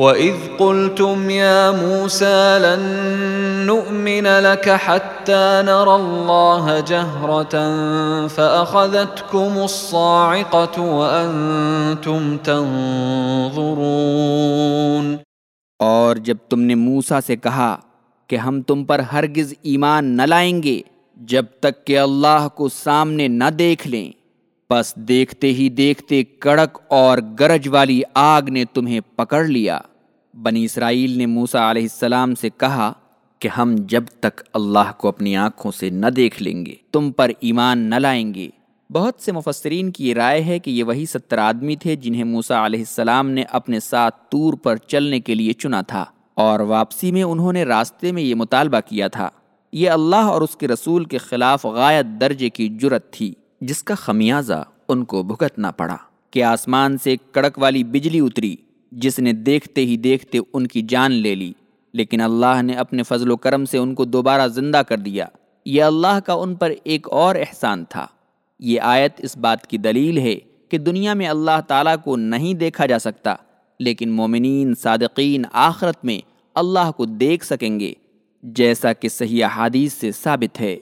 وَإِذْ قُلْتُمْ يَا مُوسَى لَن نُؤْمِنَ لَكَ حَتَّى نَرَى اللَّهَ جَهْرَةً فَأَخَذَتْكُمُ الصَّاعِقَةُ وَأَنْتُمْ تَنظُرُونَ اور جب تم نے موسا سے کہا کہ ہم تم پر ہرگز ایمان نہ لائیں گے، جب تک کہ اللہ کو سامنے نہ دیکھ لیں۔ بس دیکھتے ہی دیکھتے کڑک اور گرج والی آگ نے تمہیں پکڑ لیا۔ بنی اسرائیل نے موسا علیہ السلام سے کہا کہ ہم جب تک اللہ کو اپنی آنکھوں سے نہ دیکھ لیں گے، تم پر ایمان نہ لائیں گے۔ بہت سے مفسرین کی یہ رائے ہے کہ یہ وہی ستر آدمی تھے جنہیں موسا علیہ السلام نے اپنے ساتھ تور پر چلنے کے لیے چنا تھا اور واپسی میں انہوں نے راستے میں یہ مطالبہ کیا تھا۔ یہ اللہ اور اس کے رسول کے خلاف غایت درجے کی جرت تھی۔ جس کا خمیازہ ان کو بھگتنا پڑا کہ آسمان سے کڑک والی بجلی اتری، جس نے دیکھتے ہی دیکھتے ان کی جان لے لی، لیکن اللہ نے اپنے فضل و کرم سے ان کو دوبارہ زندہ کر دیا۔ یہ اللہ کا ان پر ایک اور احسان تھا۔ یہ آیت اس بات کی دلیل ہے کہ دنیا میں اللہ تعالیٰ کو نہیں دیکھا جا سکتا، لیکن مومنین، صادقین، آخرت میں اللہ کو دیکھ سکیں گے، جیسا کہ صحیح حادیث سے ثابت ہے۔